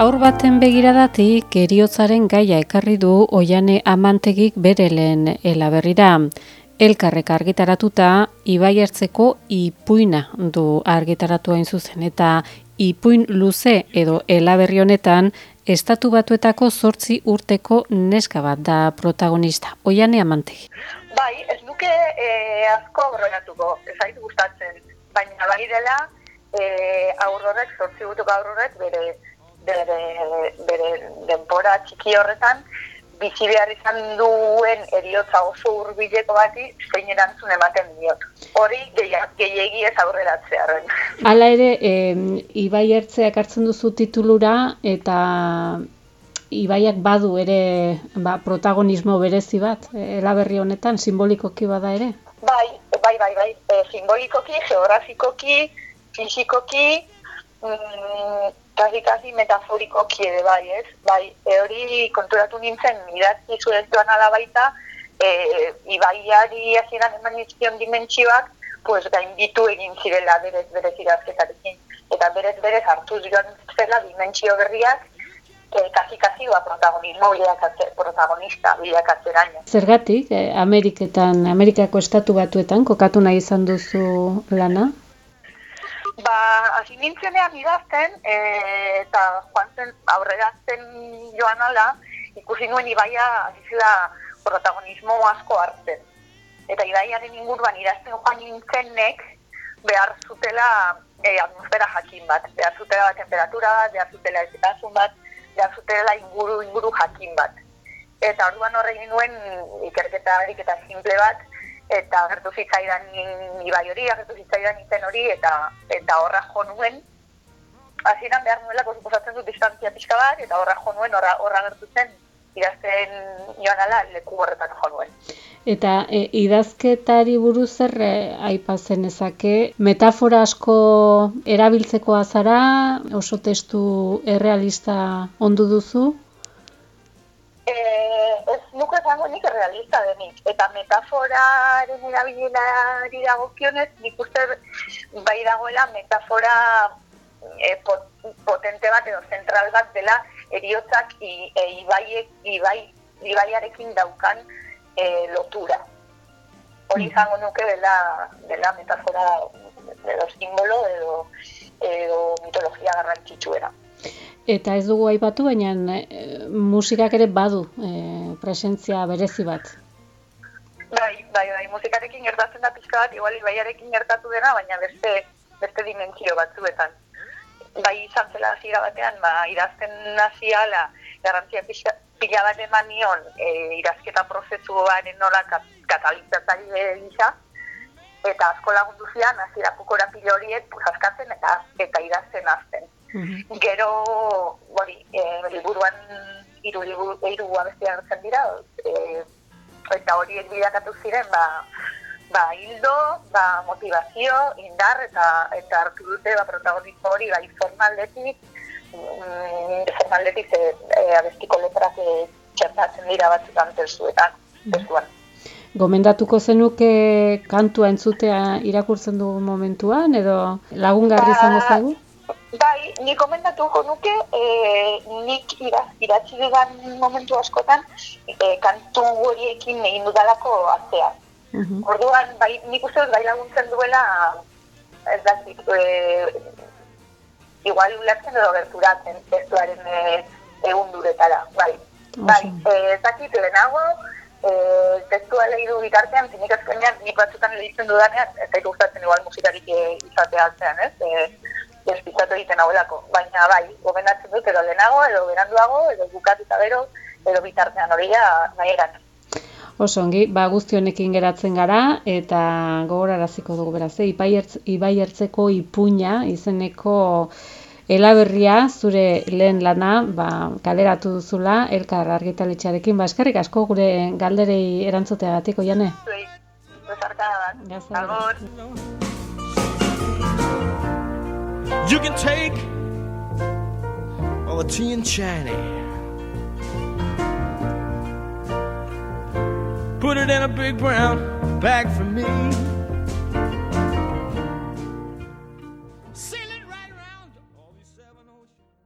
Aur baten begiradatik eriotzaren gaia ekarri du oiane amantegik bere lehen elaberrira. Elkarrek argitaratuta, ibai hartzeko ipuina du argitaratu hain zuzen, eta ipuin luze edo elaberri honetan, estatu batuetako zortzi urteko neska bat da protagonista. Oiane amantegi. Bai, ez nuke e, asko aurreratuko, ez gustatzen, baina bai dela e, aurrorek, zortzi urteko aurrorek, bere bere, bere denpora txiki horretan, bizi behar izan duen eriotza oso urbileko bati, zein erantzun ematen diot. Hori gehiagi ez aurreratzearen. Hala ere, e, Ibai Ertzeak hartzen duzu titulura, eta Ibaiak badu ere ba, protagonismo berezi bat, elaberri honetan, simbolikoki bada ere? Bai, bai, bai, bai, e, simbolikoki, geografikoki, fizikoki, mm, kasi kasi metaforiko kiede bai, ez? Bai, e, hori konturatu nintzen, idatzi zuen duan alabaita, e, ibaiari hasieran eman izkion dimentsioak, pues gainditu egin zirela berez berez irazketarekin. Eta berez berez hartu ziren zela dimentsio berriak, e, kasi kasi ba protagonismo bilakatze, protagonista bilakatzeraino. Zergatik, eh, Ameriketan, Amerikako estatu batuetan, kokatu nahi izan duzu lana? Ba, hasi nintzenean idazten, e, eta joan zen aurrerazten joan ala, ikusi nuen ibaia azizela protagonismo asko hartzen. Eta ibaiaren inguruan idazten joan nintzenek behar zutela e, atmosfera jakin bat, behar zutela temperatura bat, behar zutela ezetasun bat, behar zutela inguru, inguru jakin bat. Eta orduan horrein nuen ikerketa eta simple bat, eta agertu zitzaidan ibai hori, agertu zitzaidan izen hori, eta eta horra jo nuen, hasieran behar nuelako suposatzen dut distantzia pixka bat, eta horra jo nuen, horra, horra agertu zen, idazten joan ala, leku horretan jo nuen. Eta e, idazketari buruz zer e, aipatzen ezake, metafora asko erabiltzeko azara, oso testu errealista ondu duzu? Nuke zango nik realista denik. Eta metaforaren erabilenari dagokionez, nik uste bai dagoela metafora e, potente bat edo zentral bat dela eriotzak e, ibai, ibaiarekin daukan e, lotura. Hori mm. izango nuke dela, dela metafora edo simbolo edo, edo mitologia garrantzitsuera. Eta ez dugu aipatu, baina e, musikak ere badu e, presentzia berezi bat. Bai, bai, bai, musikarekin gertatzen da pixka bat, igual ibaiarekin gertatu dena, baina beste, beste dimentsio batzuetan. Bai, izan zela hasiera batean, ba, idazten nazia ala, garrantzia pixka, pila bat eman nion, e, idazketa prozesuaren nola kat, katalizatzari gisa, eta asko lagundu zian, hasierako korapilo horiek, pues, askatzen eta, eta idazten azten. -hmm. Gero, bori, e, liburuan iru, iru, iru abestia hartzen dira, e, eta horiek bidakatu ziren, ba, ba hildo, ba, motivazio, indar, eta eta hartu dute ba, protagonismo hori, ba, informaldetik, mm, informaldetik e, e, abestiko letrak e, txertatzen dira batzutan testuetan, testuan. Gomendatuko zenuke kantua entzutea irakurtzen dugu momentuan, edo lagungarri izango zaigu? Bai, ni komentatuko nuke, e, nik iratzi dudan momentu askotan, e, kantu horiekin egin dudalako aztea. Mhm. Orduan, bai, nik uste dut bai laguntzen duela, ez da, e, igual ulertzen edo gerturatzen testuaren e, egun duretara, bai. Bai, e, ez dakit, lehenago, e, testua lehi du bitartean, zinik azkenean, nik batzutan lehitzen dudanean, ez da gustatzen igual musikarik izatea atzean, ez? E, despistatu egiten hauelako. Baina bai, gomendatzen dut edo lehenago, edo beranduago, edo bukatuta bero, edo bitartean hori nahi eran. Oso ongi, ba guzti honekin geratzen gara eta gogoraraziko dugu beraz, eh? ibai ertzeko ipuña izeneko elaberria zure lehen lana, ba, kaleratu duzula elkar argitaletxarekin, ba eskerrik asko gure galderei erantzuteagatik oiane. Zui, Agur. You can take all the tea and china, put it in a big brown bag for me.